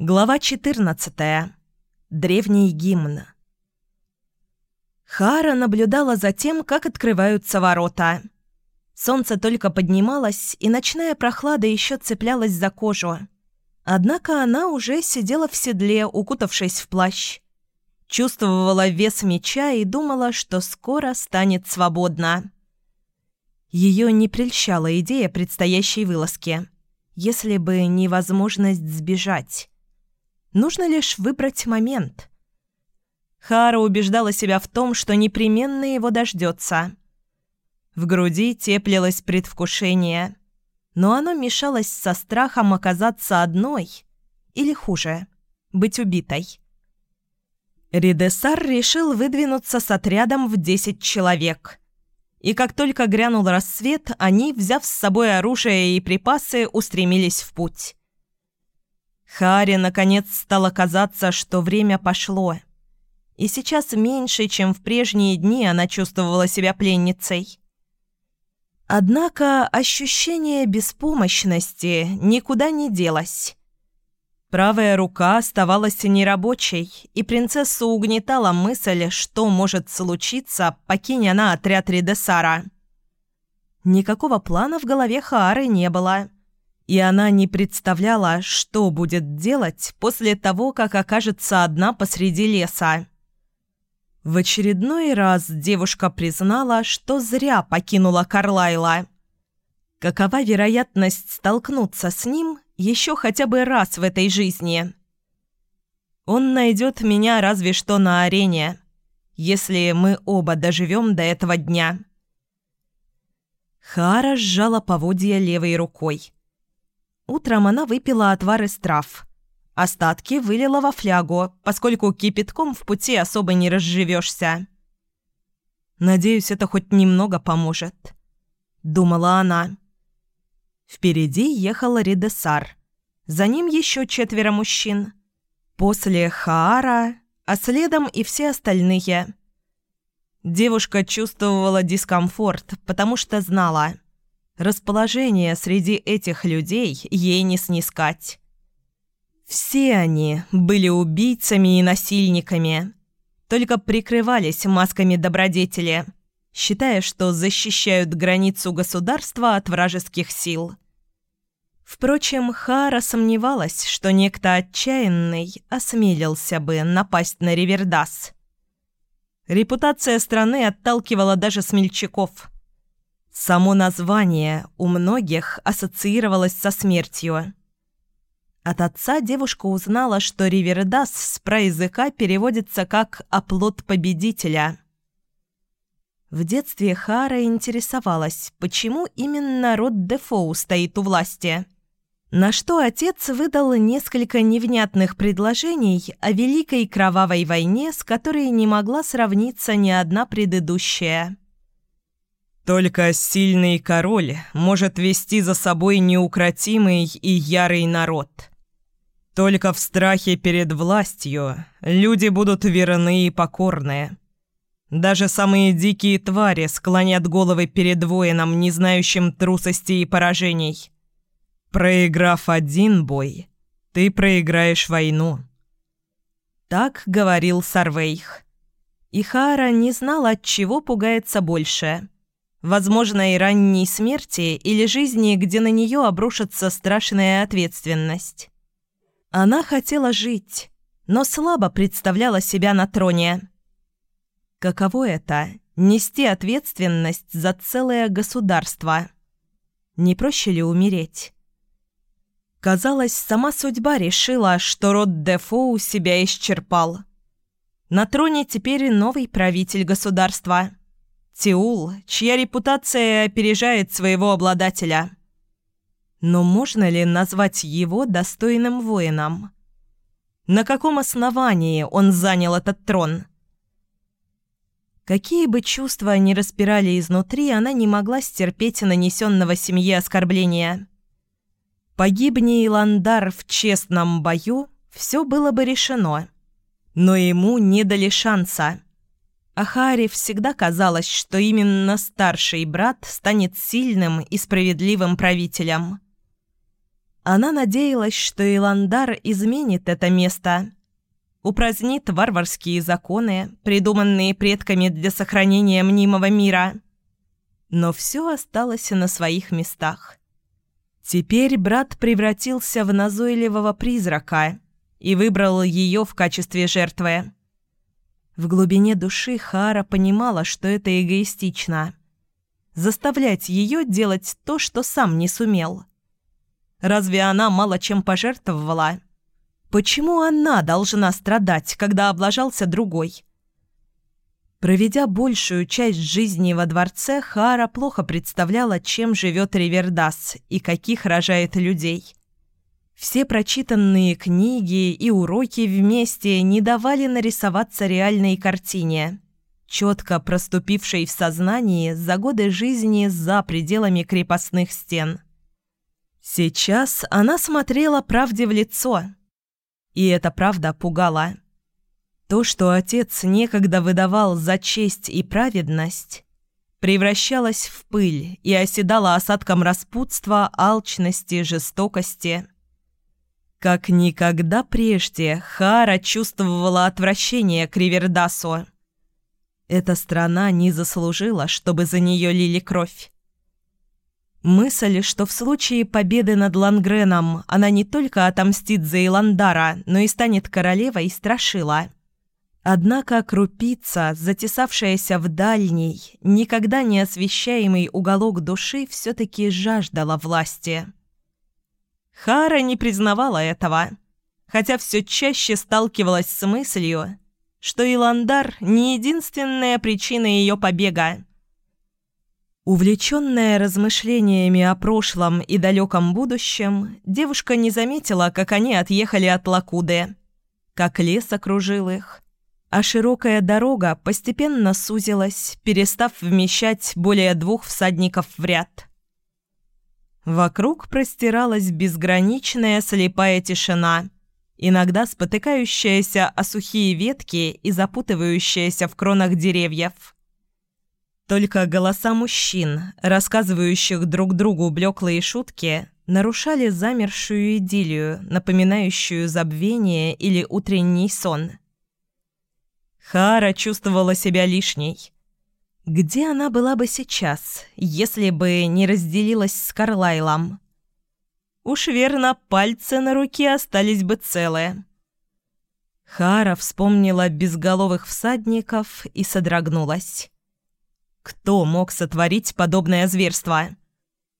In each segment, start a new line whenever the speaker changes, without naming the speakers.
Глава 14. Древний гимн. Хара наблюдала за тем, как открываются ворота. Солнце только поднималось, и ночная прохлада еще цеплялась за кожу. Однако она уже сидела в седле, укутавшись в плащ. Чувствовала вес меча и думала, что скоро станет свободна. Ее не прельщала идея предстоящей вылазки, если бы невозможность сбежать. Нужно лишь выбрать момент. Хара убеждала себя в том, что непременно его дождется. В груди теплилось предвкушение, но оно мешалось со страхом оказаться одной или, хуже, быть убитой. Ридесар решил выдвинуться с отрядом в десять человек. И как только грянул рассвет, они, взяв с собой оружие и припасы, устремились в путь. Харе, наконец, стало казаться, что время пошло. И сейчас меньше, чем в прежние дни, она чувствовала себя пленницей. Однако ощущение беспомощности никуда не делось. Правая рука оставалась нерабочей, и принцессу угнетала мысль, что может случиться, покинь она отряд Ридесара. Никакого плана в голове Хаары не было и она не представляла, что будет делать после того, как окажется одна посреди леса. В очередной раз девушка признала, что зря покинула Карлайла. Какова вероятность столкнуться с ним еще хотя бы раз в этой жизни? Он найдет меня разве что на арене, если мы оба доживем до этого дня. Хара сжала поводья левой рукой. Утром она выпила отвар из трав. Остатки вылила во флягу, поскольку кипятком в пути особо не разживешься. «Надеюсь, это хоть немного поможет», — думала она. Впереди ехал Ридесар. За ним еще четверо мужчин. После Хаара, а следом и все остальные. Девушка чувствовала дискомфорт, потому что знала — Расположение среди этих людей ей не снискать. Все они были убийцами и насильниками, только прикрывались масками добродетели, считая, что защищают границу государства от вражеских сил. Впрочем, Хара сомневалась, что некто отчаянный осмелился бы напасть на Ривердас. Репутация страны отталкивала даже смельчаков – Само название у многих ассоциировалось со смертью. От отца девушка узнала, что Ривердас с праязыка переводится как «оплот победителя». В детстве Хара интересовалась, почему именно род Дефоу стоит у власти. На что отец выдал несколько невнятных предложений о Великой Кровавой войне, с которой не могла сравниться ни одна предыдущая. Только сильный король может вести за собой неукротимый и ярый народ. Только в страхе перед властью люди будут верны и покорны. Даже самые дикие твари склонят головы перед воином, не знающим трусости и поражений. Проиграв один бой, ты проиграешь войну. Так говорил Сарвейх. И Хара не знал, от чего пугается больше – Возможно, и ранней смерти или жизни, где на нее обрушится страшная ответственность. Она хотела жить, но слабо представляла себя на троне. Каково это – нести ответственность за целое государство? Не проще ли умереть? Казалось, сама судьба решила, что род Дефоу себя исчерпал. На троне теперь новый правитель государства – Тиул, чья репутация опережает своего обладателя. Но можно ли назвать его достойным воином? На каком основании он занял этот трон? Какие бы чувства ни распирали изнутри, она не могла стерпеть нанесенного семье оскорбления. Погибни Иландар в честном бою, все было бы решено. Но ему не дали шанса. Ахаре всегда казалось, что именно старший брат станет сильным и справедливым правителем. Она надеялась, что Иландар изменит это место, упразднит варварские законы, придуманные предками для сохранения мнимого мира. Но все осталось на своих местах. Теперь брат превратился в назойливого призрака и выбрал ее в качестве жертвы. В глубине души Хара понимала, что это эгоистично. Заставлять ее делать то, что сам не сумел. Разве она мало чем пожертвовала? Почему она должна страдать, когда облажался другой? Проведя большую часть жизни во дворце, Хара плохо представляла, чем живет Ривердас и каких рожает людей. Все прочитанные книги и уроки вместе не давали нарисоваться реальной картине, четко проступившей в сознании за годы жизни за пределами крепостных стен. Сейчас она смотрела правде в лицо, и эта правда пугала. То, что отец некогда выдавал за честь и праведность, превращалось в пыль и оседало осадком распутства, алчности, жестокости. Как никогда прежде Хара чувствовала отвращение к Ривердасу. Эта страна не заслужила, чтобы за нее лили кровь. Мысль, что в случае победы над Лангреном она не только отомстит за Иландара, но и станет королевой, страшила. Однако крупица, затесавшаяся в дальний, никогда не освещаемый уголок души, все-таки жаждала власти. Хара не признавала этого, хотя все чаще сталкивалась с мыслью, что Иландар – не единственная причина ее побега. Увлеченная размышлениями о прошлом и далеком будущем, девушка не заметила, как они отъехали от Лакуды, как лес окружил их – а широкая дорога постепенно сузилась, перестав вмещать более двух всадников в ряд. Вокруг простиралась безграничная слепая тишина, иногда спотыкающаяся о сухие ветки и запутывающаяся в кронах деревьев. Только голоса мужчин, рассказывающих друг другу блеклые шутки, нарушали замершую идиллию, напоминающую забвение или утренний сон – Хара чувствовала себя лишней. Где она была бы сейчас, если бы не разделилась с Карлайлом? Уж верно, пальцы на руке остались бы целые. Хара вспомнила безголовых всадников и содрогнулась. Кто мог сотворить подобное зверство?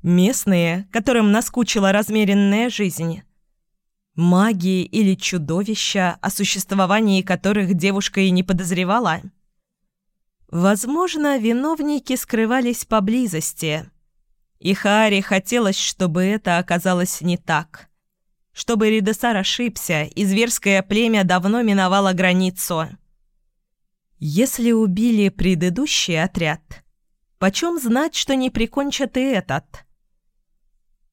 Местные, которым наскучила размеренная жизнь. Магии или чудовища, о существовании которых девушка и не подозревала? Возможно, виновники скрывались поблизости. И Харе хотелось, чтобы это оказалось не так. Чтобы Ридесар ошибся, и зверское племя давно миновало границу. Если убили предыдущий отряд, почем знать, что не прикончат и этот –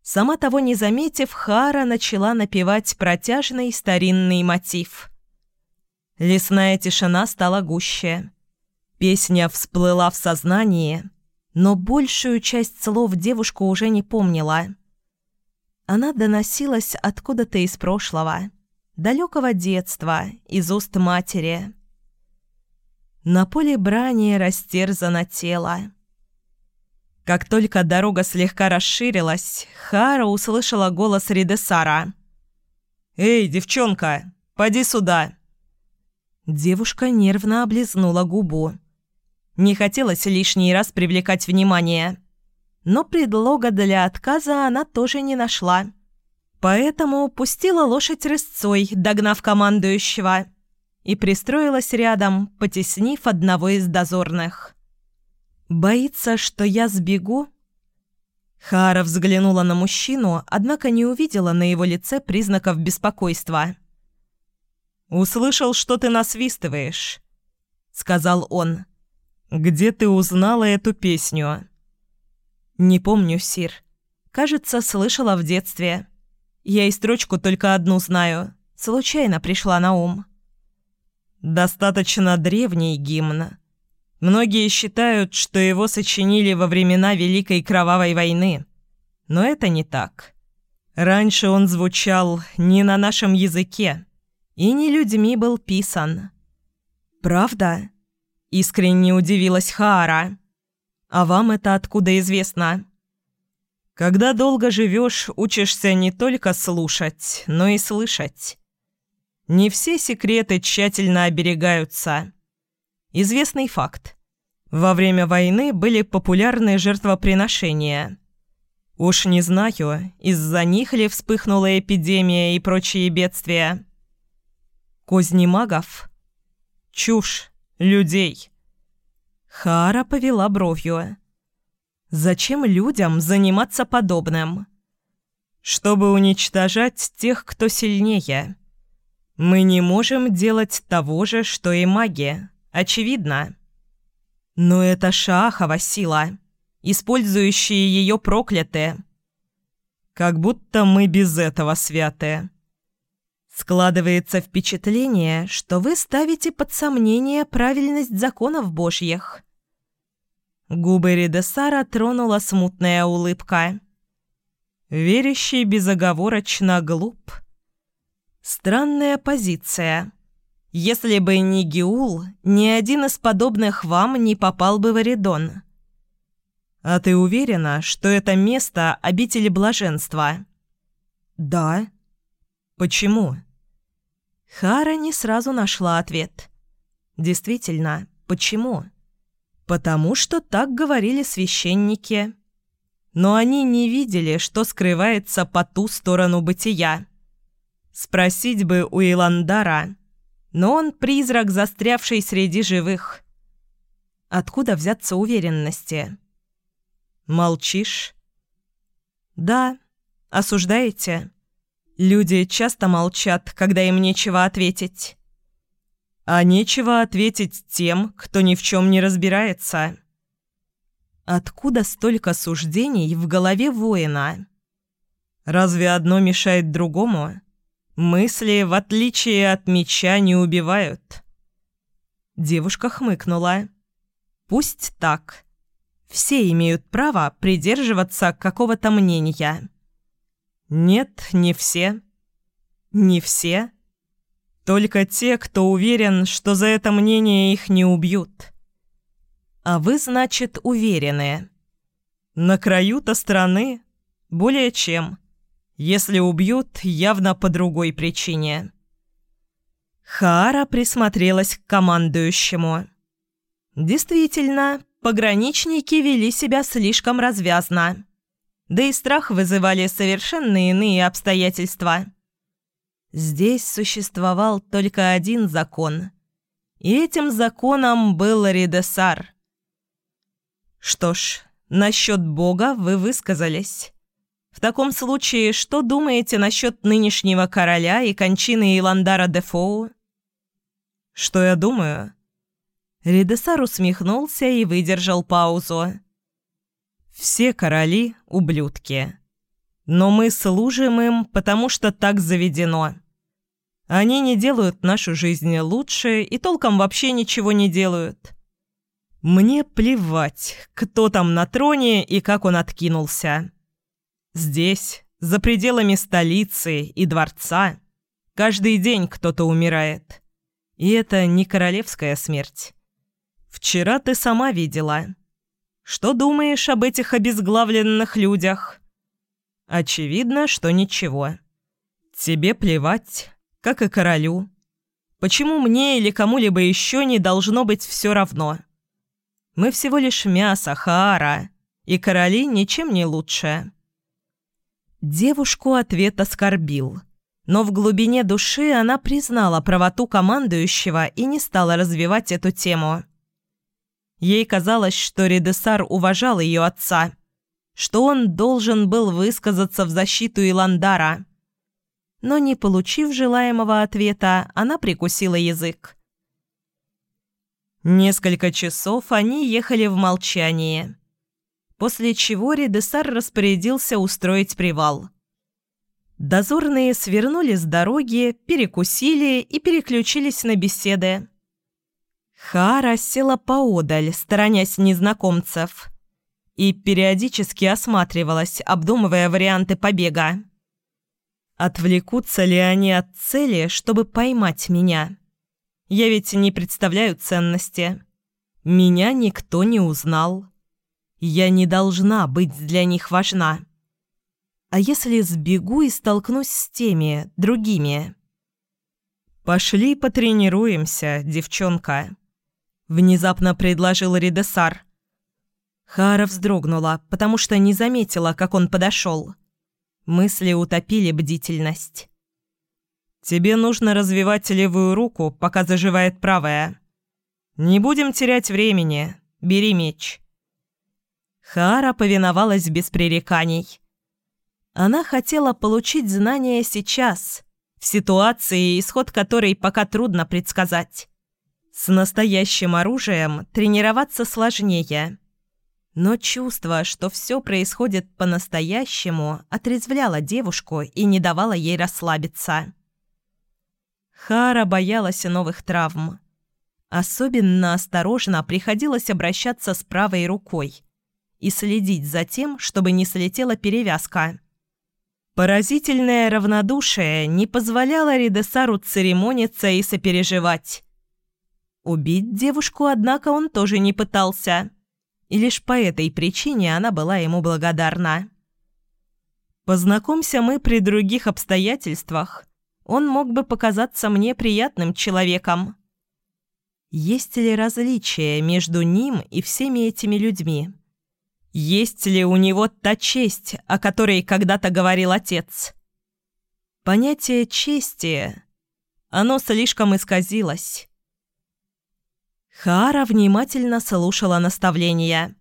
Сама того не заметив, Хара начала напевать протяжный старинный мотив. Лесная тишина стала гуще. Песня всплыла в сознании, но большую часть слов девушка уже не помнила. Она доносилась откуда-то из прошлого, далекого детства, из уст матери. На поле брани растерзано тело. Как только дорога слегка расширилась, Хара услышала голос Ридесара. «Эй, девчонка, поди сюда!» Девушка нервно облизнула губу. Не хотелось лишний раз привлекать внимание. Но предлога для отказа она тоже не нашла. Поэтому пустила лошадь рысцой, догнав командующего, и пристроилась рядом, потеснив одного из дозорных. «Боится, что я сбегу?» Хара взглянула на мужчину, однако не увидела на его лице признаков беспокойства. «Услышал, что ты насвистываешь», — сказал он. «Где ты узнала эту песню?» «Не помню, Сир. Кажется, слышала в детстве. Я и строчку только одну знаю. Случайно пришла на ум». «Достаточно древний гимн», Многие считают, что его сочинили во времена Великой Кровавой войны. Но это не так. Раньше он звучал не на нашем языке и не людьми был писан. «Правда?» – искренне удивилась Хаара. «А вам это откуда известно?» «Когда долго живешь, учишься не только слушать, но и слышать. Не все секреты тщательно оберегаются. Известный факт. Во время войны были популярны жертвоприношения. Уж не знаю, из-за них ли вспыхнула эпидемия и прочие бедствия. Козни магов? Чушь. Людей. Хара повела бровью. Зачем людям заниматься подобным? Чтобы уничтожать тех, кто сильнее. Мы не можем делать того же, что и маги. Очевидно. Но это Шаахова сила. Использующие ее проклятые. Как будто мы без этого святы. Складывается впечатление, что вы ставите под сомнение правильность законов божьих. Губы Ридесара тронула смутная улыбка. Верящий безоговорочно глуп. Странная позиция. Если бы не Геул, ни один из подобных вам не попал бы в Аридон. А ты уверена, что это место – обители блаженства? Да. Почему? Хара не сразу нашла ответ. Действительно, почему? Потому что так говорили священники. Но они не видели, что скрывается по ту сторону бытия. Спросить бы у Иландара – но он призрак, застрявший среди живых. Откуда взяться уверенности? Молчишь? Да. Осуждаете? Люди часто молчат, когда им нечего ответить. А нечего ответить тем, кто ни в чем не разбирается. Откуда столько суждений в голове воина? Разве одно мешает другому? Мысли, в отличие от меча, не убивают. Девушка хмыкнула. Пусть так. Все имеют право придерживаться какого-то мнения. Нет, не все. Не все. Только те, кто уверен, что за это мнение их не убьют. А вы, значит, уверены. На краю-то страны более чем. Если убьют, явно по другой причине. Хара присмотрелась к командующему. Действительно, пограничники вели себя слишком развязно. Да и страх вызывали совершенно иные обстоятельства. Здесь существовал только один закон. И этим законом был Ридесар. Что ж, насчет Бога вы высказались. В таком случае, что думаете насчет нынешнего короля и кончины Иландара Дефоу? Что я думаю? Ридесар усмехнулся и выдержал паузу. Все короли – ублюдки. Но мы служим им, потому что так заведено. Они не делают нашу жизнь лучше и толком вообще ничего не делают. Мне плевать, кто там на троне и как он откинулся. Здесь, за пределами столицы и дворца, каждый день кто-то умирает. И это не королевская смерть. Вчера ты сама видела. Что думаешь об этих обезглавленных людях? Очевидно, что ничего. Тебе плевать, как и королю. Почему мне или кому-либо еще не должно быть все равно? Мы всего лишь мясо, хаара, и короли ничем не лучше. Девушку ответ оскорбил. Но в глубине души она признала правоту командующего и не стала развивать эту тему. Ей казалось, что Редесар уважал ее отца, что он должен был высказаться в защиту Иландара. Но не получив желаемого ответа, она прикусила язык. Несколько часов они ехали в молчании после чего Редесар распорядился устроить привал. Дозорные свернули с дороги, перекусили и переключились на беседы. Хара села поодаль, сторонясь незнакомцев, и периодически осматривалась, обдумывая варианты побега. Отвлекутся ли они от цели, чтобы поймать меня? Я ведь не представляю ценности. Меня никто не узнал. Я не должна быть для них важна. А если сбегу и столкнусь с теми, другими? «Пошли потренируемся, девчонка», — внезапно предложил Ридесар. Хара вздрогнула, потому что не заметила, как он подошел. Мысли утопили бдительность. «Тебе нужно развивать левую руку, пока заживает правая. Не будем терять времени. Бери меч». Хара повиновалась без пререканий. Она хотела получить знания сейчас, в ситуации, исход которой пока трудно предсказать. С настоящим оружием тренироваться сложнее. Но чувство, что все происходит по-настоящему, отрезвляло девушку и не давало ей расслабиться. Хара боялась новых травм. Особенно осторожно приходилось обращаться с правой рукой и следить за тем, чтобы не слетела перевязка. Поразительное равнодушие не позволяло Ридесару церемониться и сопереживать. Убить девушку, однако, он тоже не пытался. И лишь по этой причине она была ему благодарна. Познакомься мы при других обстоятельствах, он мог бы показаться мне приятным человеком. Есть ли различия между ним и всеми этими людьми? Есть ли у него та честь, о которой когда-то говорил отец? Понятие чести, оно слишком исказилось. Хара внимательно слушала наставления,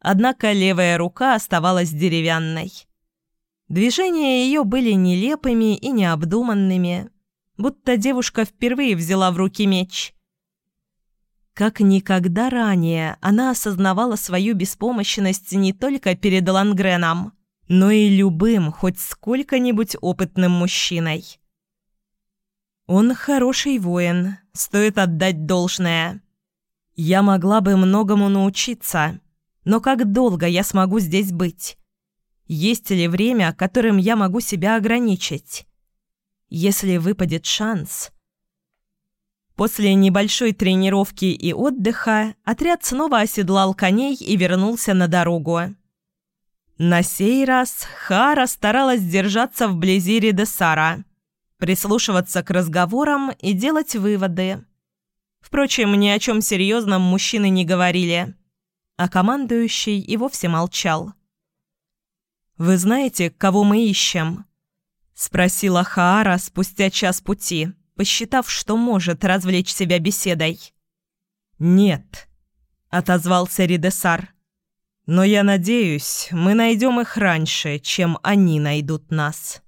однако левая рука оставалась деревянной. Движения ее были нелепыми и необдуманными, будто девушка впервые взяла в руки меч. Как никогда ранее она осознавала свою беспомощность не только перед Лангреном, но и любым, хоть сколько-нибудь опытным мужчиной. Он хороший воин, стоит отдать должное. Я могла бы многому научиться, но как долго я смогу здесь быть? Есть ли время, которым я могу себя ограничить? Если выпадет шанс, После небольшой тренировки и отдыха отряд снова оседлал коней и вернулся на дорогу. На сей раз Хара старалась держаться вблизи Ридесара, прислушиваться к разговорам и делать выводы. Впрочем, ни о чем серьезном мужчины не говорили, а командующий и вовсе молчал. «Вы знаете, кого мы ищем?» – спросила Хаара спустя час пути посчитав, что может развлечь себя беседой. «Нет», — отозвался Ридесар. «Но я надеюсь, мы найдем их раньше, чем они найдут нас».